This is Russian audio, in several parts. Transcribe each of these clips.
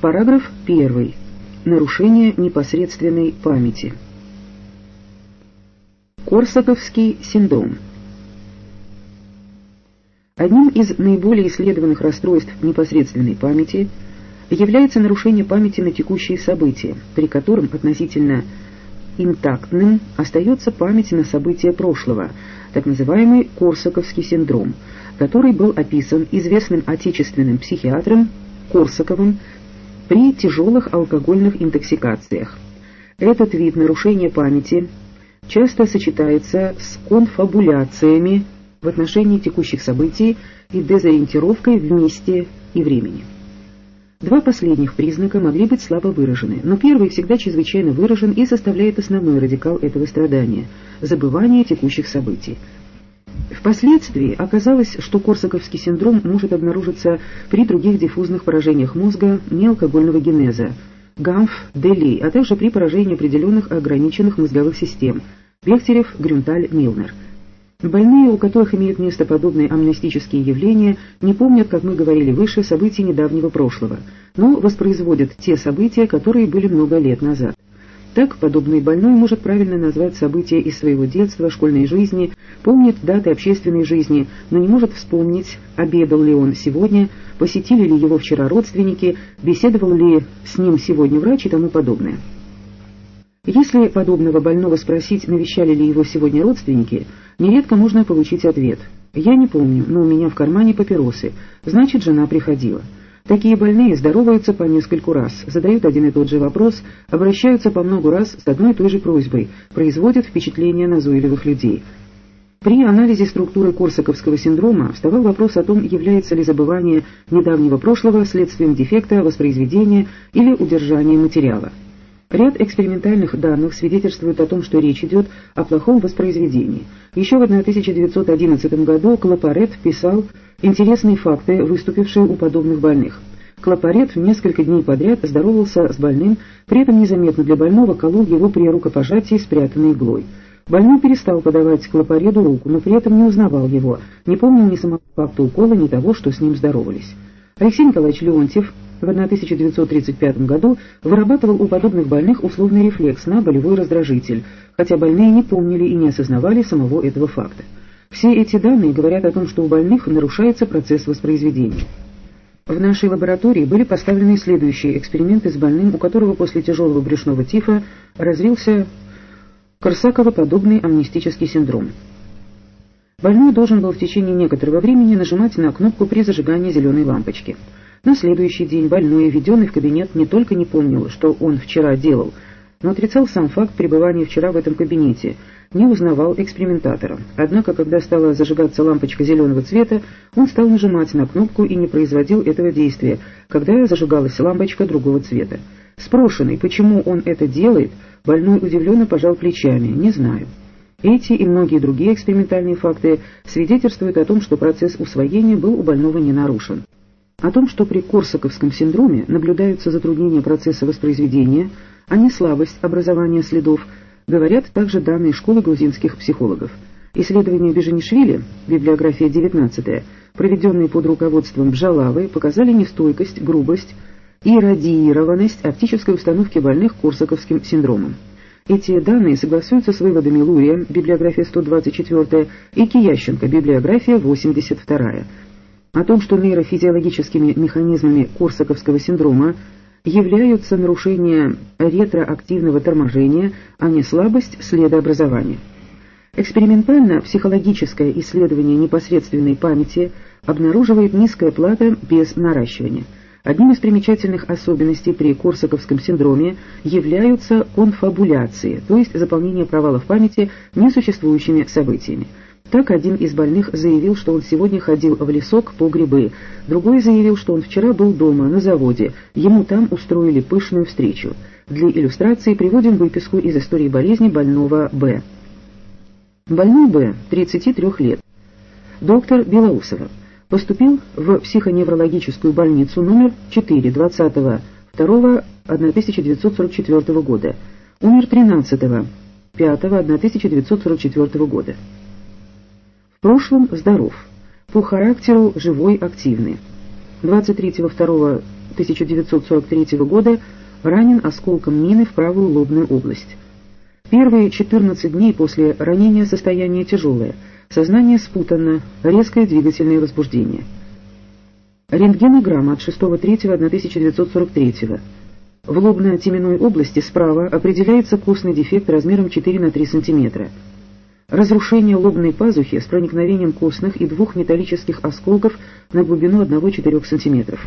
Параграф 1. Нарушение непосредственной памяти. Корсаковский синдром. Одним из наиболее исследованных расстройств непосредственной памяти является нарушение памяти на текущие события, при котором относительно интактным остается память на события прошлого, так называемый Корсаковский синдром, который был описан известным отечественным психиатром Корсаковым при тяжелых алкогольных интоксикациях. Этот вид нарушения памяти часто сочетается с конфабуляциями в отношении текущих событий и дезориентировкой в месте и времени. Два последних признака могли быть слабо выражены, но первый всегда чрезвычайно выражен и составляет основной радикал этого страдания – забывание текущих событий. Впоследствии оказалось, что корсаковский синдром может обнаружиться при других диффузных поражениях мозга неалкогольного генеза – гамф, делей, а также при поражении определенных ограниченных мозговых систем – Бехтерев, Грюнталь, Милнер – Больные, у которых имеют место подобные амнестические явления, не помнят, как мы говорили выше, событий недавнего прошлого, но воспроизводят те события, которые были много лет назад. Так, подобный больной может правильно назвать события из своего детства, школьной жизни, помнит даты общественной жизни, но не может вспомнить, обедал ли он сегодня, посетили ли его вчера родственники, беседовал ли с ним сегодня врач и тому подобное. Если подобного больного спросить, навещали ли его сегодня родственники – Нередко можно получить ответ «Я не помню, но у меня в кармане папиросы, значит, жена приходила». Такие больные здороваются по нескольку раз, задают один и тот же вопрос, обращаются по много раз с одной и той же просьбой, производят впечатление назойливых людей. При анализе структуры Корсаковского синдрома вставал вопрос о том, является ли забывание недавнего прошлого следствием дефекта воспроизведения или удержания материала. Ряд экспериментальных данных свидетельствует о том, что речь идет о плохом воспроизведении. Еще в 1911 году Клапарет писал интересные факты, выступившие у подобных больных. Клапарет несколько дней подряд здоровался с больным, при этом незаметно для больного колол его при рукопожатии спрятанной иглой. Больной перестал подавать Клапареду руку, но при этом не узнавал его, не помнил ни самого факта укола, ни того, что с ним здоровались. Алексей Николаевич Леонтьев в 1935 году вырабатывал у подобных больных условный рефлекс на болевой раздражитель, хотя больные не помнили и не осознавали самого этого факта. Все эти данные говорят о том, что у больных нарушается процесс воспроизведения. В нашей лаборатории были поставлены следующие эксперименты с больным, у которого после тяжелого брюшного тифа развился Корсаково-подобный амнистический синдром. Больной должен был в течение некоторого времени нажимать на кнопку при зажигании зеленой лампочки. На следующий день больной, введенный в кабинет, не только не помнил, что он вчера делал, но отрицал сам факт пребывания вчера в этом кабинете, не узнавал экспериментатора. Однако, когда стала зажигаться лампочка зеленого цвета, он стал нажимать на кнопку и не производил этого действия, когда зажигалась лампочка другого цвета. Спрошенный, почему он это делает, больной удивленно пожал плечами «не знаю». Эти и многие другие экспериментальные факты свидетельствуют о том, что процесс усвоения был у больного не нарушен. О том, что при Корсаковском синдроме наблюдаются затруднения процесса воспроизведения, а не слабость образования следов, говорят также данные школы грузинских психологов. Исследования Беженишвили, библиография 19 проведенные под руководством Бжалавы, показали нестойкость, грубость и радиированность оптической установки больных Корсаковским синдромом. Эти данные согласуются с выводами Лурия, библиография 124 и Киященко, библиография 82 о том, что нейрофизиологическими механизмами Корсаковского синдрома являются нарушения ретроактивного торможения, а не слабость следообразования. Экспериментально психологическое исследование непосредственной памяти обнаруживает низкая плата без наращивания. Одним из примечательных особенностей при Корсаковском синдроме являются конфабуляции, то есть заполнение провалов памяти несуществующими событиями. Так один из больных заявил, что он сегодня ходил в лесок по грибы, другой заявил, что он вчера был дома, на заводе, ему там устроили пышную встречу. Для иллюстрации приводим выписку из истории болезни больного Б. Больной Б, 33 лет. Доктор Белоусова. Поступил в психоневрологическую больницу номер 4 20 2 1944 года. Умер 13 5 1944 года. В прошлом здоров. По характеру живой, активный. 23.02.1944 1943 года ранен осколком мины в правую лобную область. Первые 14 дней после ранения состояние тяжелое, сознание спутано, резкое двигательное возбуждение. Рентгенограмма от 6.3.1943. В лобно-теменной области справа определяется костный дефект размером 4 на 3 см. Разрушение лобной пазухи с проникновением костных и двух металлических осколков на глубину 1-4 см.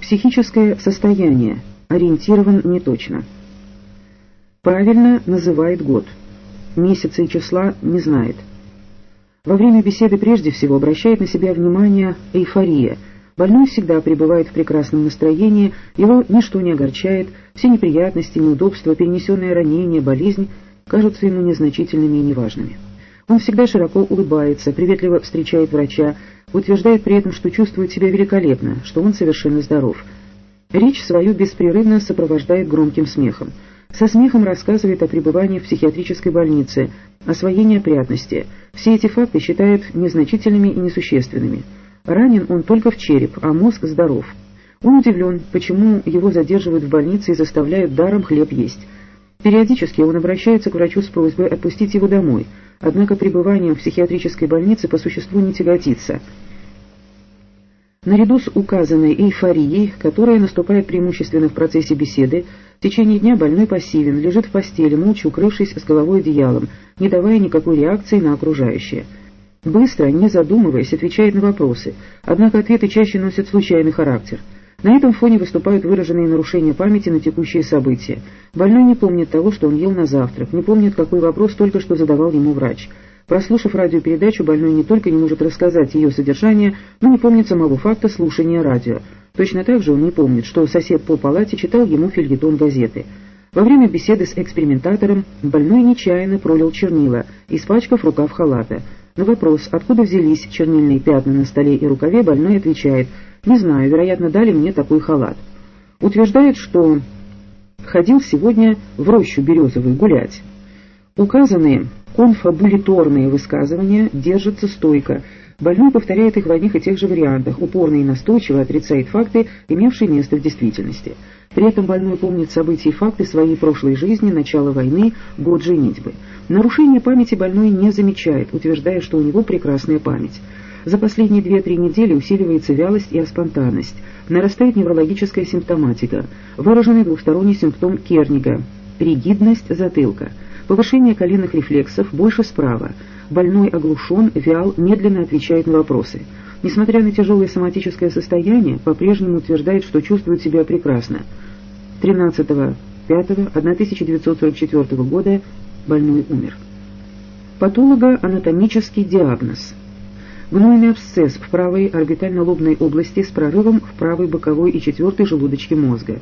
Психическое состояние. Ориентирован неточно. Правильно называет год. Месяца и числа не знает. Во время беседы прежде всего обращает на себя внимание эйфория – Больной всегда пребывает в прекрасном настроении, его ничто не огорчает, все неприятности, неудобства, перенесенные ранения, болезнь кажутся ему незначительными и неважными. Он всегда широко улыбается, приветливо встречает врача, утверждает при этом, что чувствует себя великолепно, что он совершенно здоров. Речь свою беспрерывно сопровождает громким смехом. Со смехом рассказывает о пребывании в психиатрической больнице, о своей неопрятности. Все эти факты считают незначительными и несущественными. Ранен он только в череп, а мозг здоров. Он удивлен, почему его задерживают в больнице и заставляют даром хлеб есть. Периодически он обращается к врачу с просьбой отпустить его домой, однако пребыванием в психиатрической больнице по существу не тяготится. Наряду с указанной эйфорией, которая наступает преимущественно в процессе беседы, в течение дня больной пассивен, лежит в постели, молча укрывшись с головой одеялом, не давая никакой реакции на окружающее. Быстро, не задумываясь, отвечает на вопросы, однако ответы чаще носят случайный характер. На этом фоне выступают выраженные нарушения памяти на текущие события. Больной не помнит того, что он ел на завтрак, не помнит, какой вопрос только что задавал ему врач. Прослушав радиопередачу, больной не только не может рассказать ее содержание, но не помнит самого факта слушания радио. Точно так же он не помнит, что сосед по палате читал ему фильетон газеты. Во время беседы с экспериментатором больной нечаянно пролил чернила, испачкав рукав халата. На вопрос, откуда взялись чернильные пятна на столе и рукаве, больной отвечает «Не знаю, вероятно, дали мне такой халат». Утверждает, что ходил сегодня в рощу березовую гулять. Указанные конфабулиторные высказывания держатся стойко. Больной повторяет их в одних и тех же вариантах, упорно и настойчиво отрицает факты, имевшие место в действительности. При этом больной помнит события и факты своей прошлой жизни, начало войны, год женитьбы. Нарушение памяти больной не замечает, утверждая, что у него прекрасная память. За последние 2-3 недели усиливается вялость и аспонтанность, нарастает неврологическая симптоматика, выраженный двухсторонний симптом Кернига, ригидность затылка, повышение коленных рефлексов больше справа, больной оглушен, вял, медленно отвечает на вопросы. Несмотря на тяжелое соматическое состояние, по-прежнему утверждает, что чувствует себя прекрасно. 13.05.1944 года больной умер. Патолого-анатомический диагноз. Гнойный абсцесс в правой орбитально-лобной области с прорывом в правой боковой и четвертой желудочке мозга.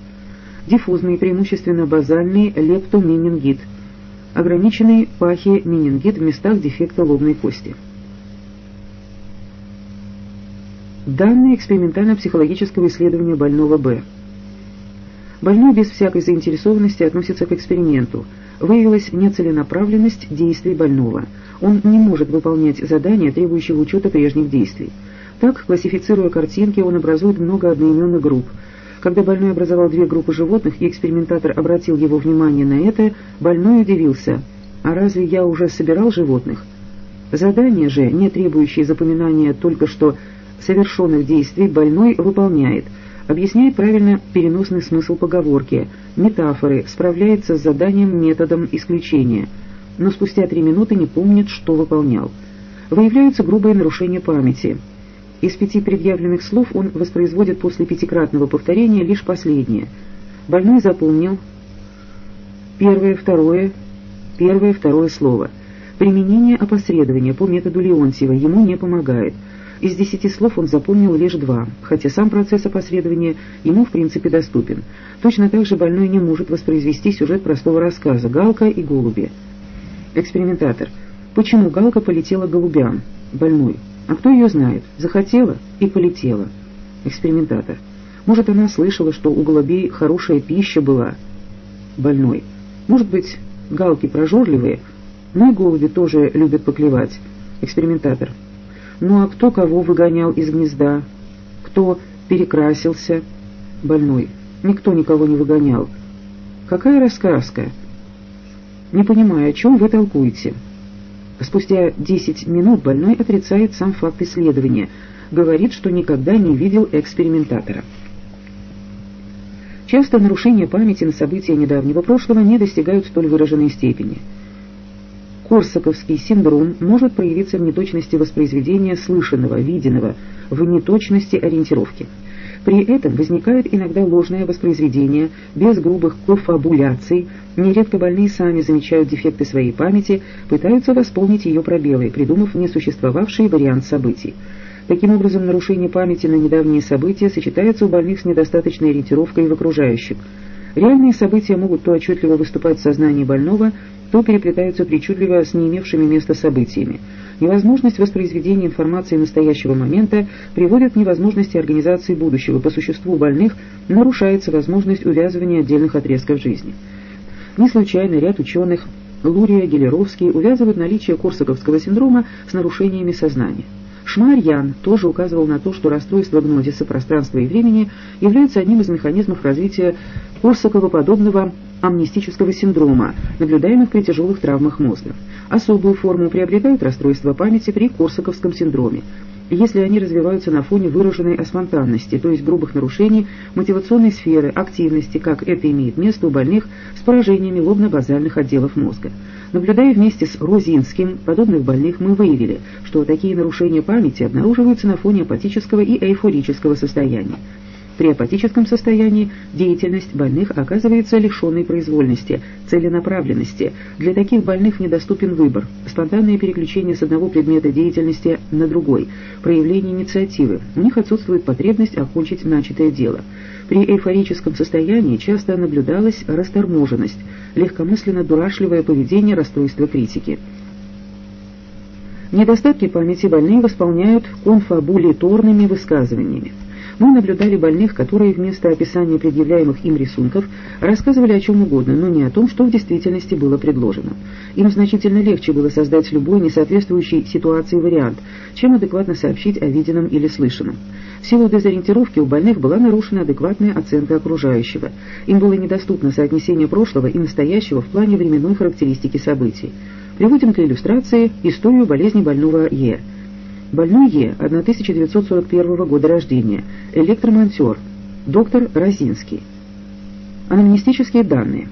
Диффузный, преимущественно базальный лептоменингит. Ограниченный пахи-менингит в местах дефекта лобной кости. Данные экспериментально-психологического исследования больного Б. Больной без всякой заинтересованности относится к эксперименту – выявилась нецеленаправленность действий больного. Он не может выполнять задания, требующие учета прежних действий. Так, классифицируя картинки, он образует много одноименных групп. Когда больной образовал две группы животных, и экспериментатор обратил его внимание на это, больной удивился. «А разве я уже собирал животных?» Задание же, не требующее запоминания только что совершенных действий, больной выполняет – объясняет правильно переносный смысл поговорки, метафоры, справляется с заданием методом исключения, но спустя три минуты не помнит, что выполнял. Выявляются грубые нарушения памяти. Из пяти предъявленных слов он воспроизводит после пятикратного повторения лишь последнее. Больной запомнил первое, второе, первое, второе слово. Применение опосредования по методу Леонтьева ему не помогает – из десяти слов он запомнил лишь два, хотя сам процесс опосредования ему в принципе доступен. Точно так же больной не может воспроизвести сюжет простого рассказа «Галка и голуби». Экспериментатор. Почему галка полетела голубям? Больной. А кто ее знает? Захотела и полетела. Экспериментатор. Может, она слышала, что у голубей хорошая пища была? Больной. Может быть, галки прожорливые, но и голуби тоже любят поклевать. Экспериментатор. Ну а кто кого выгонял из гнезда? Кто перекрасился. Больной. Никто никого не выгонял. Какая рассказка? Не понимаю, о чем вы толкуете. Спустя 10 минут больной отрицает сам факт исследования, говорит, что никогда не видел экспериментатора. Часто нарушения памяти на события недавнего прошлого не достигают столь выраженной степени. Корсаковский синдром может проявиться в неточности воспроизведения слышанного, виденного, в неточности ориентировки. При этом возникает иногда ложное воспроизведение, без грубых кофабуляций, нередко больные сами замечают дефекты своей памяти, пытаются восполнить ее пробелы, придумав несуществовавший вариант событий. Таким образом, нарушение памяти на недавние события сочетается у больных с недостаточной ориентировкой в окружающих. Реальные события могут то отчетливо выступать в сознании больного, то переплетаются причудливо с не имевшими места событиями. Невозможность воспроизведения информации настоящего момента приводит к невозможности организации будущего. По существу больных нарушается возможность увязывания отдельных отрезков жизни. Не случайно ряд ученых Лурия, Гелеровский увязывают наличие корсаковского синдрома с нарушениями сознания. Шмарьян тоже указывал на то, что расстройство гнозиса пространства и времени является одним из механизмов развития корсаково-подобного амнистического синдрома, наблюдаемых при тяжелых травмах мозга. Особую форму приобретают расстройства памяти при корсаковском синдроме если они развиваются на фоне выраженной аспонтанности, то есть грубых нарушений мотивационной сферы, активности, как это имеет место у больных с поражениями лобно-базальных отделов мозга. Наблюдая вместе с Розинским подобных больных, мы выявили, что такие нарушения памяти обнаруживаются на фоне апатического и эйфорического состояния. При апатическом состоянии деятельность больных оказывается лишенной произвольности, целенаправленности. Для таких больных недоступен выбор, спонтанное переключение с одного предмета деятельности на другой, проявление инициативы. У них отсутствует потребность окончить начатое дело. При эйфорическом состоянии часто наблюдалась расторможенность, легкомысленно-дурашливое поведение, расстройство критики. Недостатки памяти больные восполняют конфабулиторными высказываниями. Мы наблюдали больных, которые вместо описания предъявляемых им рисунков рассказывали о чем угодно, но не о том, что в действительности было предложено. Им значительно легче было создать любой несоответствующий ситуации вариант, чем адекватно сообщить о виденном или слышанном. В силу дезориентировки у больных была нарушена адекватная оценка окружающего. Им было недоступно соотнесение прошлого и настоящего в плане временной характеристики событий. Приводим для иллюстрации историю болезни больного Е. Больной Е, 1941 года рождения, электромонтер, доктор Розинский. Анамнестические данные.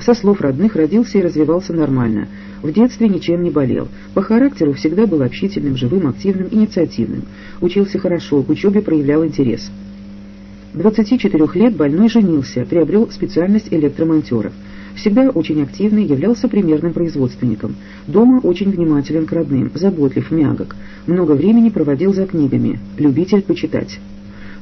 Со слов родных родился и развивался нормально. В детстве ничем не болел. По характеру всегда был общительным, живым, активным, инициативным. Учился хорошо, к учебе проявлял интерес. 24 лет больной женился, приобрел специальность электромонтера. Всегда очень активный, являлся примерным производственником. Дома очень внимателен к родным, заботлив, мягок. Много времени проводил за книгами, любитель почитать.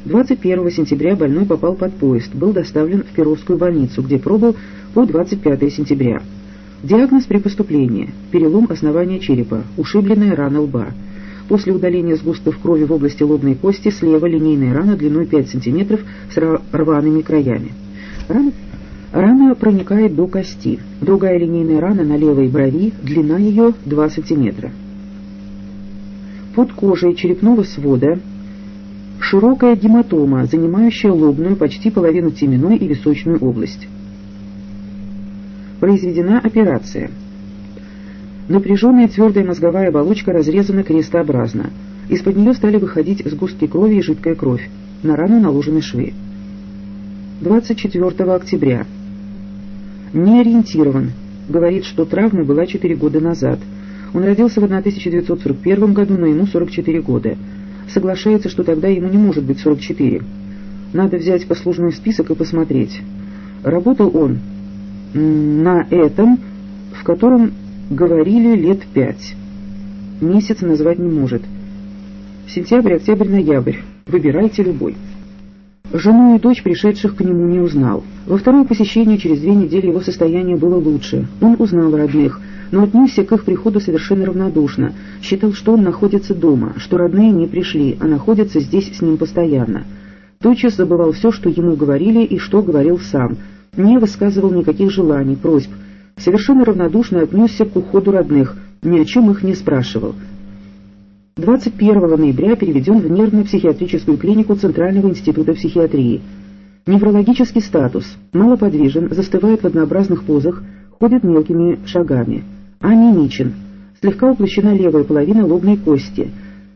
21 сентября больной попал под поезд, был доставлен в Перовскую больницу, где пробыл по 25 сентября. Диагноз при поступлении – перелом основания черепа, ушибленная рана лба. После удаления сгустков крови в области лобной кости слева линейная рана длиной 5 см с рваными краями. Рана Рана проникает до кости. Другая линейная рана на левой брови, длина ее 2 см. Под кожей черепного свода широкая гематома, занимающая лобную почти половину теменной и височную область. Произведена операция. Напряженная твердая мозговая оболочка разрезана крестообразно. Из-под нее стали выходить сгустки крови и жидкая кровь. На рану наложены швы. 24 октября не ориентирован. Говорит, что травма была 4 года назад. Он родился в 1941 году, но ему 44 года. Соглашается, что тогда ему не может быть 44. Надо взять послужной список и посмотреть. Работал он на этом, в котором говорили лет пять. Месяц назвать не может. Сентябрь, октябрь, ноябрь. Выбирайте любой. Жену и дочь пришедших к нему не узнал. Во второе посещение через две недели его состояние было лучше. Он узнал родных, но отнесся к их приходу совершенно равнодушно. Считал, что он находится дома, что родные не пришли, а находятся здесь с ним постоянно. Тотчас забывал все, что ему говорили и что говорил сам. Не высказывал никаких желаний, просьб. Совершенно равнодушно отнесся к уходу родных, ни о чем их не спрашивал. 21 ноября переведен в нервно-психиатрическую клинику Центрального института психиатрии. Неврологический статус. Малоподвижен, застывает в однообразных позах, ходит мелкими шагами. Амимичен. Слегка уплощена левая половина лобной кости.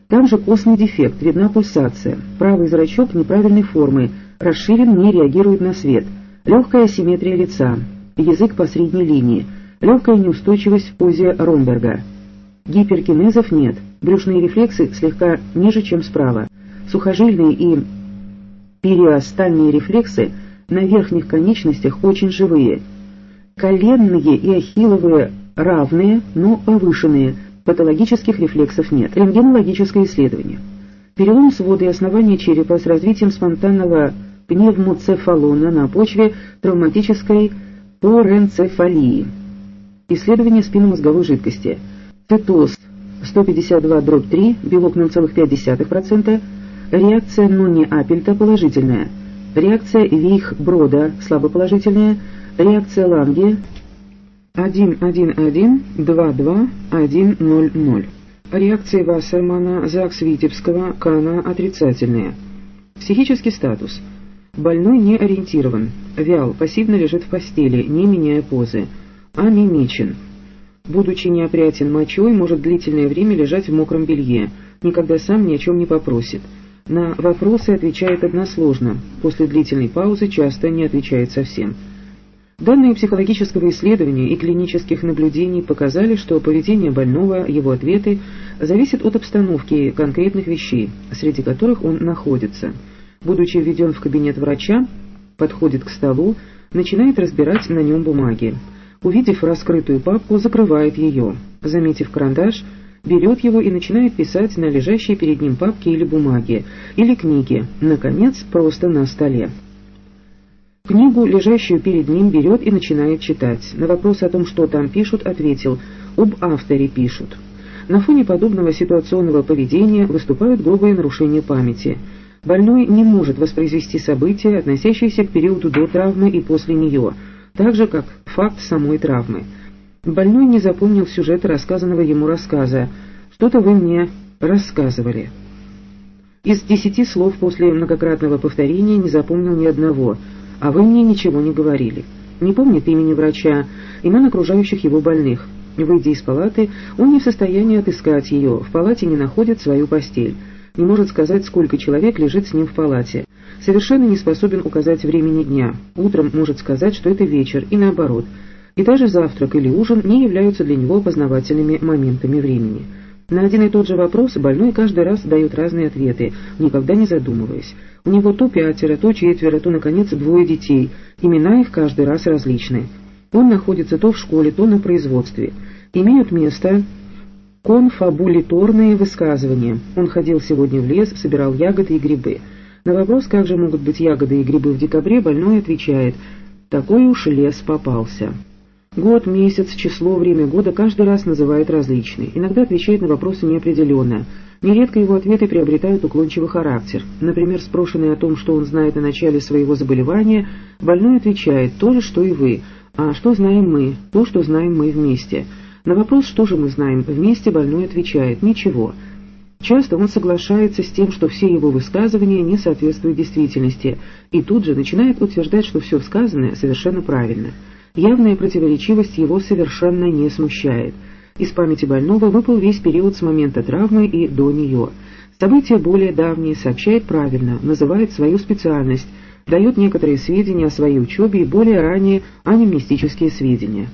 Там же костный дефект, видна пульсация. Правый зрачок неправильной формы, расширен, не реагирует на свет. Легкая асимметрия лица. Язык по средней линии. Легкая неустойчивость в позе Ромберга. Гиперкинезов нет. Брюшные рефлексы слегка ниже, чем справа. Сухожильные и периостальные рефлексы на верхних конечностях очень живые. Коленные и ахилловые равные, но повышенные. Патологических рефлексов нет. Рентгенологическое исследование. Перелом свода и основания черепа с развитием спонтанного пневмоцефалона на почве травматической поренцефалии. Исследование спинномозговой жидкости. Цитоз 152 дробь 3, белок 0,5%, реакция Нуни-Апельта положительная, реакция Вейх-Брода слабоположительная, реакция Ланге 111-22-100. Реакция Вассермана, Закс-Витебского, Кана отрицательная. Психический статус. Больной не ориентирован, вял, пассивно лежит в постели, не меняя позы. Амимичен будучи неопрятен мочой, может длительное время лежать в мокром белье, никогда сам ни о чем не попросит. На вопросы отвечает односложно, после длительной паузы часто не отвечает совсем. Данные психологического исследования и клинических наблюдений показали, что поведение больного, его ответы, зависит от обстановки конкретных вещей, среди которых он находится. Будучи введен в кабинет врача, подходит к столу, начинает разбирать на нем бумаги. Увидев раскрытую папку, закрывает ее. Заметив карандаш, берет его и начинает писать на лежащей перед ним папке или бумаге, или книге, наконец, просто на столе. Книгу, лежащую перед ним, берет и начинает читать. На вопрос о том, что там пишут, ответил «об авторе пишут». На фоне подобного ситуационного поведения выступают грубые нарушения памяти. Больной не может воспроизвести события, относящиеся к периоду до травмы и после нее – так же, как факт самой травмы. Больной не запомнил сюжета рассказанного ему рассказа. «Что-то вы мне рассказывали». Из десяти слов после многократного повторения не запомнил ни одного, а вы мне ничего не говорили. Не помнит имени врача, имен окружающих его больных. Выйдя из палаты, он не в состоянии отыскать ее, в палате не находит свою постель. Не может сказать, сколько человек лежит с ним в палате совершенно не способен указать времени дня. Утром может сказать, что это вечер, и наоборот. И даже завтрак или ужин не являются для него познавательными моментами времени. На один и тот же вопрос больной каждый раз дает разные ответы, никогда не задумываясь. У него то пятеро, то четверо, то, наконец, двое детей. Имена их каждый раз различны. Он находится то в школе, то на производстве. Имеют место конфабулиторные высказывания. Он ходил сегодня в лес, собирал ягоды и грибы. На вопрос, как же могут быть ягоды и грибы в декабре, больной отвечает «такой уж лес попался». Год, месяц, число, время года каждый раз называет различные. Иногда отвечает на вопросы неопределенно. Нередко его ответы приобретают уклончивый характер. Например, спрошенный о том, что он знает о начале своего заболевания, больной отвечает «то же, что и вы». А что знаем мы? То, что знаем мы вместе. На вопрос, что же мы знаем вместе, больной отвечает «ничего». Часто он соглашается с тем, что все его высказывания не соответствуют действительности, и тут же начинает утверждать, что все сказанное совершенно правильно. Явная противоречивость его совершенно не смущает. Из памяти больного выпал весь период с момента травмы и до нее. События более давние сообщает правильно, называет свою специальность, дает некоторые сведения о своей учебе и более ранние анимистические сведения.